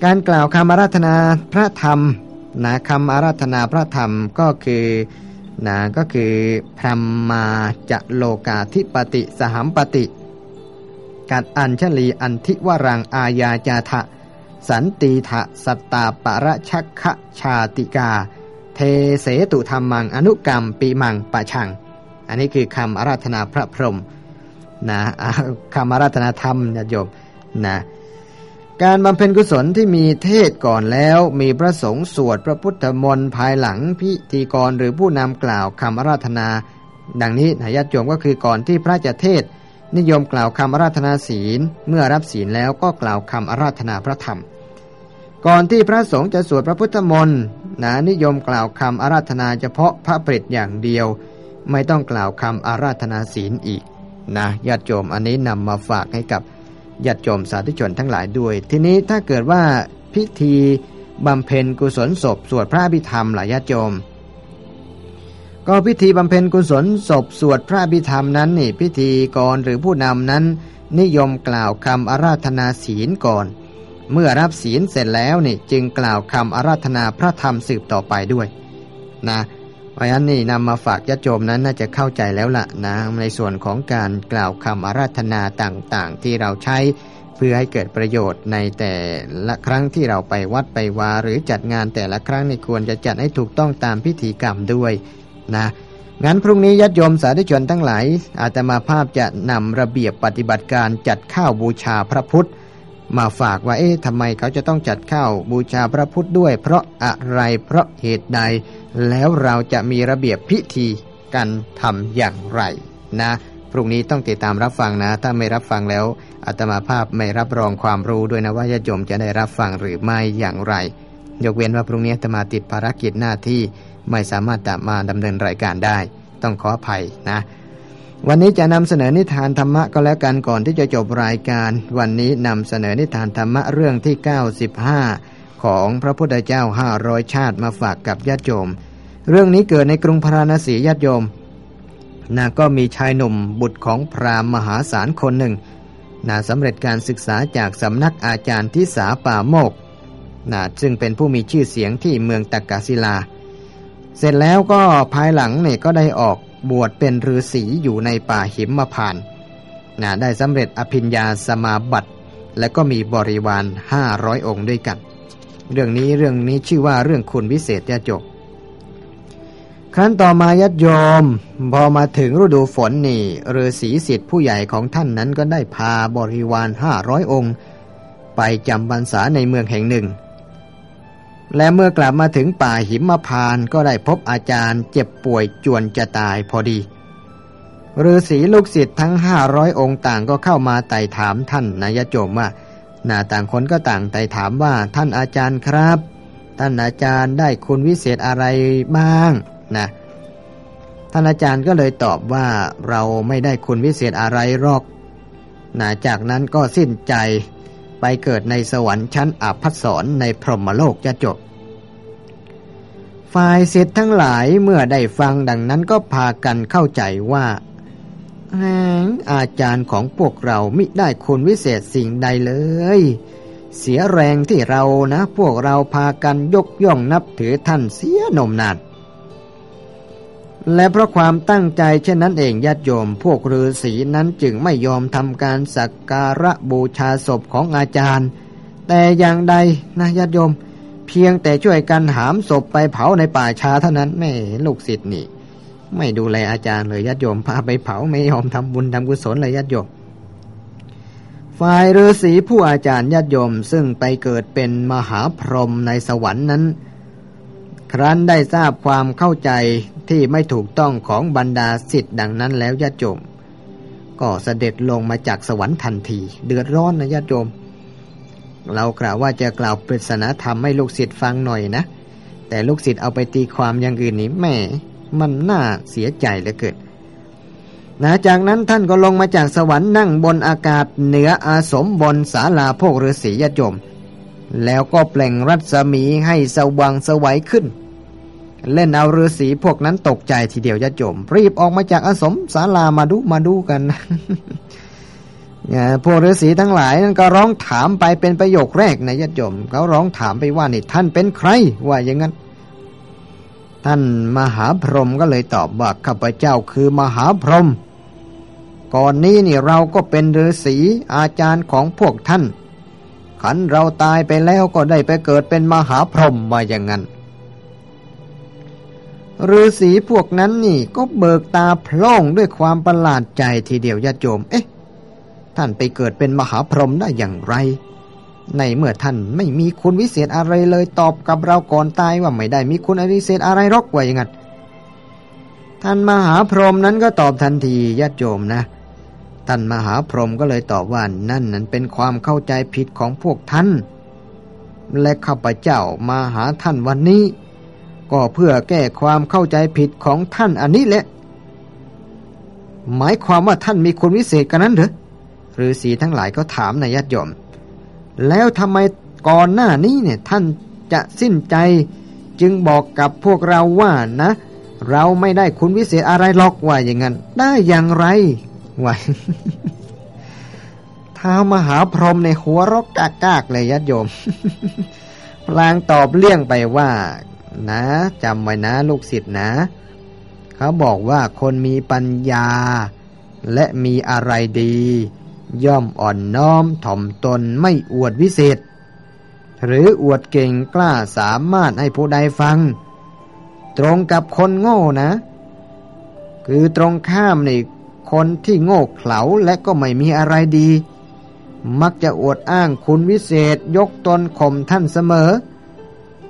การกล่าวคำอาราธนาพระธรรมนะคำอาราธนาพระธรรมก็คือนะก็คือพรหมมาจะโลกาธิปติสหัมปติ กัดอัญชลีอันทิวรังอาญาจาทะ สันติทะสตาปรชักขชาติกา เทเสตุธรรมังอนุกรรมปีมังปะชัง อันนี้คือคำอาราธนาพระพรหมนะคำอาราธนาธรรมนะโยมนะการบำเพ็ญกุศลที่มีเทศก่อนแล้วมีพระสงฆ์สวดพระพุทธมนต์ภายหลังพิธีกรหรือผู้นำกล่าวคำอาราธนา ดังนี้นายาติโยมก็คือก่อนที่พระจะเทศ นิยมกล่าวคำอาราธนาศีล เมื่อรับศีลแล้วก็กล่าวคำอาราธนาพระธรรม ก่อนที่พระสงฆ์จะสวดพระพุทธมนต์นะนิยมกล่าวคำอาราธนาเฉพาะพระปริตอย่างเดียว ไม่ต้องกล่าวคำอาราธนาศีลอีกนะญาติโยมอันนี้นำมาฝากให้กับญาติโยมสาธุชนทั้งหลายด้วย ทีนี้ถ้าเกิดว่าพิธีบำเพ็ญกุศลศพ สวดพระอภิธรรมหลายญาติโยม ก็พิธีบำเพ็ญกุศลศพ สวดพระบิธรรมนั้นนี่พิธีกรหรือผู้นำนั้น นิยมกล่าวคำอาราธนาศีลก่อน เมื่อรับศีลเสร็จแล้วนี่จึงกล่าวคำอาราธนาพระธรรมสืบต่อไปด้วยนะเพราะฉะนั้นนี่นำมาฝากญาติโยมนั้นน่าจะเข้าใจแล้วละนะในส่วนของการกล่าวคำอาราธนาต่างๆ ที่เราใช้เพื่อให้เกิดประโยชน์ในแต่ละครั้งที่เราไปวัดไปวา หรือจัดงานแต่ละครั้งนี่ควรจะจัดให้ถูกต้องตามพิธีกรรมด้วยนะงั้นพรุ่งนี้ญาติโยมสาธุชนทั้งหลายอาตมาภาพจะนำระเบียบปฏิบัติการจัดข้าวบูชาพระพุทธ มาฝากว่าเอ๊ะทำไมเขาจะต้องจัดข้าวบูชาพระพุทธด้วย เพราะอะไรเพราะเหตุใด แล้วเราจะมีระเบียบพิธีการทำอย่างไรนะพรุ่งนี้ต้องติดตามรับฟังนะ ถ้าไม่รับฟังแล้วอาตมาภาพไม่รับรองความรู้ด้วยนะว่าญาติโยมจะได้รับฟังหรือไม่อย่างไร ยกเว้นว่าพรุ่งนี้อาตมาติดภารกิจหน้าที่ไม่สามารถจะมาดำเนินรายการได้ ต้องขออภัยนะ วันนี้จะนำเสนอนิทานธรรมะก็แล้วกันก่อนที่จะจบรายการ วันนี้นำเสนอนิทานธรรมะเรื่องที่ 95 ของพระพุทธเจ้า 500 ชาติมาฝากกับญาติโยม เรื่องนี้เกิดในกรุงพาราณสีญาติโยมนะก็มีชายหนุ่มบุตรของพราหมณ์มหาศาลคนหนึ่งนะสำเร็จการศึกษาจากสำนักอาจารย์ทิสาป่าโมกนะซึ่งเป็นผู้มีชื่อเสียงที่เมืองตักกศิลา เสร็จแล้วก็ภายหลังเนี่ยก็ได้ออก บวชเป็นฤาษีอยู่ในป่าหิมมพานนะได้สำเร็จอภิญญาสมาบัติ และก็มีบริวารห้าร้อยองค์ด้วยกัน เรื่องนี้เรื่องนี้ชื่อว่าเรื่องคุณวิเศษจะจบครั้นต่อมายัดโยม พอมาถึงฤดูฝนนี่ฤาษีสิทธิ์ผู้ใหญ่ของท่านนั้นก็ได้พาบริวารห้าร้อยองค์ ไปจำพรรษาในเมืองแห่งหนึ่ง และเมื่อกลับมาถึงป่าหิมพานก็ได้พบอาจารย์เจ็บป่วยจวนจะตายพอดีฤาษีลูกศิษย์ทั้งห้าร้อยองค์ต่างก็เข้ามาไต่ถามท่านนายโจมว่าหน้าต่างคนก็ต่างไต่ถามว่าท่านอาจารย์ครับ ท่านอาจารย์ได้คุณวิเศษอะไรบ้างนะท่านอาจารย์ก็เลยตอบว่าเราไม่ได้คุณวิเศษอะไรหรอกนะจากนั้นก็สิ้นใจ ไปเกิดในสวรรค์ชั้นอัพัสสรในพรหมโลกจะจบ ฝ่ายเสร็จทั้งหลายเมื่อได้ฟังดังนั้นก็พากันเข้าใจว่าอาจารย์ของพวกเรามิได้คุณวิเศษสิ่งใดเลย เสียแรงที่เรานะ พวกเราพากันยกย่องนับถือท่านเสียนมนาน และเพราะความตั้งใจเช่นนั้นเองญาติโยม พวกฤาษีนั้นจึงไม่ยอมทำการสักการะบูชาศพของอาจารย์ แต่อย่างใดนะญาติโยม เพียงแต่ช่วยกันหามศพไปเผาในป่าชาเท่านั้นแม่ลูกศิษย์นี่ ไม่ดูแลอาจารย์เลยญาติโยมพาไปเผาไม่ยอมทำบุญทำกุศลเลยญาติโยมฝ่ายฤาษีผู้อาจารย์ญาติโยมซึ่งไปเกิดเป็นมหาพรหมในสวรรค์นั้น ครั้นได้ทราบความเข้าใจ ที่ไม่ถูกต้องของบรรดาสิทธิ์ดังนั้นแล้วญาติโยมก็เสด็จลงมาจากสวรรค์ทันที เดือดร้อนนะญาติโยมเรากล่าวว่าจะกล่าวปริศนาธรรมให้ลูกศิษย์ฟังหน่อยนะ แต่ลูกศิษย์เอาไปตีความอย่างอื่นนี่แม่มันน่าเสียใจเหลือเกินนะจากนั้นท่านก็ลงมาจากสวรรค์นั่งบนอากาศเหนืออาสมบนศาลาพกฤาษีญาติโยมแล้วก็เปล่งรัศมีให้สว่างสวัยขึ้น เล่นเอาฤาษีพวกนั้นตกใจทีเดียวจะจม รีบออกมาจากอาสมศาลามาดูมาดูกันพวกฤาษีทั้งหลายนั้นก็ร้องถามไปเป็นประโยคแรกนะยศโยมเขาร้องถามไปว่านี่ท่านเป็นใครว่าอย่างนั้น ท่านมหาพรหมก็เลยตอบว่าข้าพเจ้าคือมหาพรหมก่อนนี้นี่เราก็เป็นฤาษีอาจารย์ของพวกท่านขันเราตายไปแล้วก็ได้ไปเกิดเป็นมหาพรหมว่าอย่างนั้น ฤาษีพวกนั้นนี่ก็เบิกตาพล่องด้วยความประหลาดใจทีเดียวญาติโยม เอ๊ะ ท่านไปเกิดเป็นมหาพรหมได้อย่างไร ในเมื่อท่านไม่มีคุณวิเศษอะไรเลยตอบกับเราก่อนตายว่าไม่ได้มีคุณอริเศษอะไรรอกว่าอย่างนั้นท่านมหาพรหมนั้นก็ตอบทันทีญาติโยมนะ ท่านมหาพรหมก็เลยตอบว่านั่นนั้นเป็นความเข้าใจผิดของพวกท่าน และข้าพเจ้ามาหาท่านวันนี้ ก็เพื่อแก้ความเข้าใจผิดของท่านอันนี้แหละ หมายความว่าท่านมีคุณวิเศษกันนั้นหรือฤาษีทั้งหลายก็ถามนายญาติโยม แล้วทำไมก่อนหน้านี้เนี่ยท่านจะสิ้นใจจึงบอกกับพวกเราว่านะ เราไม่ได้คุณวิเศษอะไรหรอกว่าอย่างนั้น ได้อย่างไรวะท้ามหาพรหมในหัวรกกากๆเลยยัดโยม พลางตอบเลี่ยงไปว่า นะจำไว้นะลูกศิษย์นะ เขาบอกว่าคนมีปัญญา และมีอะไรดี ย่อมอ่อนน้อมถ่อมตนไม่อวดวิเศษ หรืออวดเก่งกล้าสามารถให้ผู้ใดฟัง ตรงกับคนโง่นะ คือตรงข้ามนี่คนที่โง่เขลาและก็ไม่มีอะไรดี มักจะอวดอ้างคุณวิเศษยกตนข่มท่านเสมอ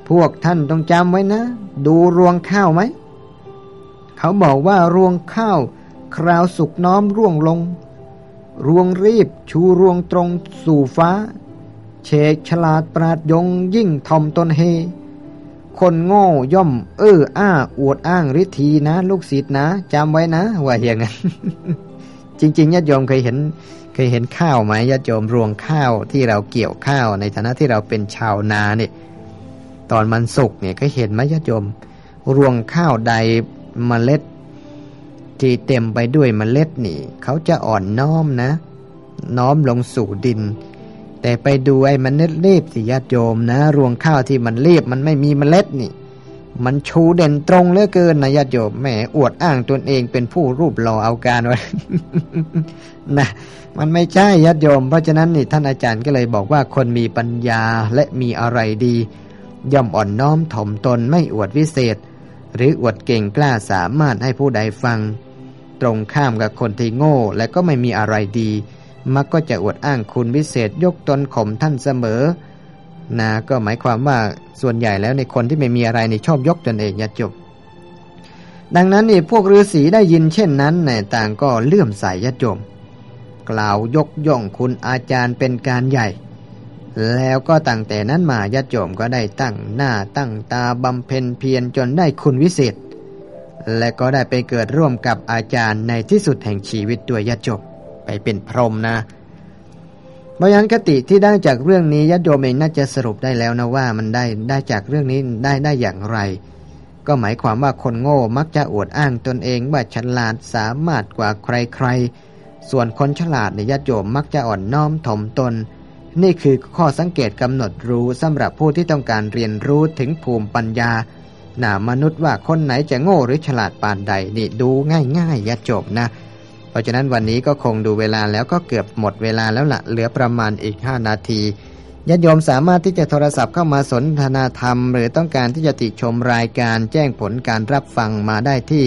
พวกท่านต้องจำไว้นะ ดูรวงข้าวไหม เขาบอกว่ารวงข้าว คราวสุกน้อมร่วงลง รวงรีบชูรวงตรงสู่ฟ้าเชกฉลาดปราดยงยิ่งทอมตนเฮ คนโง่ย่อม เอออ้า อวดอ้างฤทธีนะ ลูกศิษย์นะจำไว้นะ ว่าอย่างนั้นจริงๆญาติโยมเคยเห็นเคยเห็นข้าวไหมญาติโยมรวงข้าวที่เราเกี่ยวข้าวในฐานะที่เราเป็นชาวนาเนี่ย ตอนมันสุกเนี่ยก็เห็นไหมญาติโยม รวงข้าวใดมเมล็ด ที่เต็มไปด้วยมเมล็ดนี่ เขาจะอ่อนน้อมนะ น้อมลงสู่ดิน แต่ไปดูไอ้มันเน็ดรีบสิญาติโยมนะ รวงข้าวที่มันเรียบมันไม่มีเมล็ดนี่ มันชูเด่นตรงเหลือเกินนะญาติโยมแหมอวดอ้างตนเองเป็นผู้รูปหล่อเอาการไว้นะมันไม่ใช่ญาติโยม เพราะฉะนั้นนี่ท่านอาจารย์ก็เลยบอกว่าคนมีปัญญาและมีอะไรดี ย่อมอ่อนน้อมถ่อมตนไม่อวดวิเศษ หรืออวดเก่งกล้าสามารถให้ผู้ใดฟัง ตรงข้ามกับคนที่โง่และก็ไม่มีอะไรดี มักก็จะอวดอ้างคุณวิเศษยกตนข่มท่านเสมอนะก็หมายความว่าส่วนใหญ่แล้วในคนที่ไม่มีอะไรในชอบยกตนเองยัดจบดังนั้นนี่พวกฤาษีได้ยินเช่นนั้นในต่างก็เลื่อมใสยัดจม กล่าวยกย่องคุณอาจารย์เป็นการใหญ่ แล้วก็ตั้งแต่นั้นมาญาติโยมก็ได้ตั้งหน้าตั้งตาบำเพ็ญเพียรจนได้คุณวิเศษ และก็ได้ไปเกิดร่วมกับอาจารย์ในที่สุดแห่งชีวิตด้วยญาติโยมไปเป็นพรหมนะเพราะฉะนั้นคติที่ได้จากเรื่องนี้ญาติโยมเองน่าจะสรุปได้แล้วนะว่ามันได้ได้จากเรื่องนี้ได้ได้อย่างไร ก็หมายความว่าคนโง่มักจะอวดอ้างตนเองว่าฉลาดสามารถกว่าใครๆ ส่วนคนฉลาดในญาติโยมมักจะอ่อนน้อมถ่อมตน นี่คือข้อสังเกตกำหนดรู้สำหรับผู้ที่ต้องการเรียนรู้ถึงภูมิปัญญาหนามนุษย์ว่าคนไหนจะโง่หรือฉลาดปานใดนี่ดูง่ายๆญาติโยมนะ เพราะฉะนั้นวันนี้ก็คงดูเวลาแล้วก็เกือบหมดเวลาแล้วละ่ะเหลือประมาณอีก 5 นาทีญาติโยมสามารถที่จะโทรศัพท์เข้ามาสนทนาธรรม หรือต้องการที่จะติชมรายการแจ้งผลการรับฟังมาได้ที่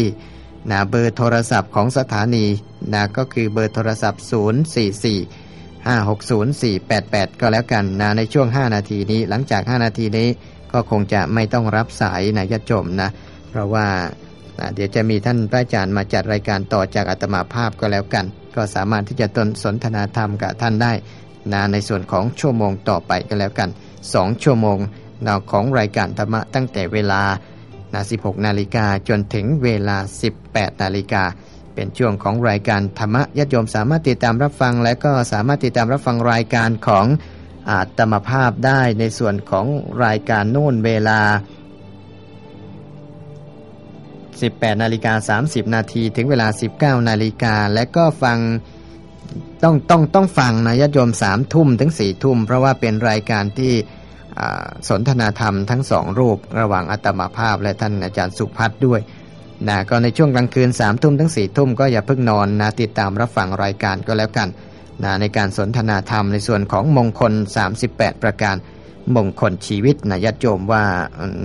นะเบอร์โทรศัพท์ของสถานีนะก็คือเบอร์โทรศัพท์ 044 560 488 ก็แล้วกันนะในช่วง 5 นาทีนี้ หลังจาก 5 นาทีนี้ก็คงจะไม่ต้องรับสายนะญาติโยมนะ เพราะว่าเดี๋ยวจะมีท่านพระอาจารย์มาจัดรายการต่อจากอาตมาภาพก็แล้วกัน ก็สามารถที่จะตนสนทนาธรรมกับท่านได้นะในส่วนของชั่วโมงต่อไปก็แล้วกัน 2 ชั่วโมงนาของรายการธรรมะตั้งแต่เวลานะ16 นาฬิกาจนถึงเวลา 18 นาฬิกา เป็นช่วงของรายการธรรมะญาติโยมสามารถติดตามรับฟัง และก็สามารถติดตามรับฟังรายการของอาตมภาพได้ในส่วนของรายการโน่นเวลา 18นาฬิกา30 นาทีถึงเวลา 19นาฬิกาและก็ฟังต้องต้องต้องฟังนะญาติโยมสามทุ่มถึงสี่ทุ่ม เพราะว่าเป็นรายการที่สนทนาธรรมทั้งสองรูประหว่างอัตมาภาพและท่านอาจารย์สุพัฒน์ด้วย นะก็ในช่วงกลางคืนสามทุ่มถึงสี่ทุ่มก็อย่าเพิ่งนอนนะติดตามรับฟังรายการก็แล้วกันนะในการสนทนาธรรมในส่วนของมงคล 38 ประการมงคลชีวิตนะญาติโยมว่า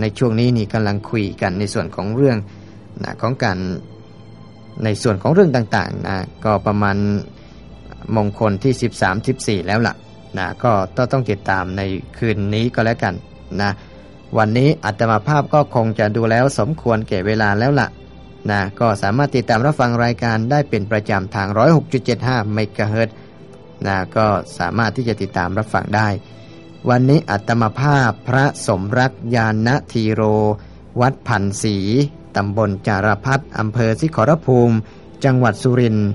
ในช่วงนี้นี่กำลังคุยกันในส่วนของเรื่องนะของการในส่วนของเรื่องต่างๆนะก็ประมาณมงคลที่ 13 14 แล้วล่ะนะก็ต้องติดตามในคืนนี้ก็แล้วกันนะ วันนี้อัตมาภาพก็คงจะดูแล้วสมควรแก่เวลาแล้วล่ะนะก็สามารถติดตามรับฟังรายการได้เป็นประจำทาง 106.75 เมกะเฮิรตนะก็สามารถที่จะติดตามรับฟังได้ วันนี้อัตมาภาพพระสมรักยานทีโร วัดพันศรีตำบลจารพัฒอำเภอสิขรภูมิ จังหวัดสุรินทร์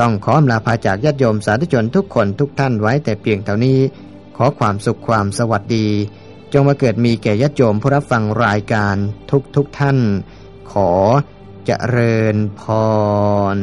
ต้องขออำลาพาจากญาติโยมสาธุชนทุกคนทุกท่านไว้แต่เพียงเท่านี้ ขอความสุขความสวัสดี จงมาเกิดมีแก่ญาติโยมผู้รับฟังรายการทุกทุกท่าน ขอจเจริญพร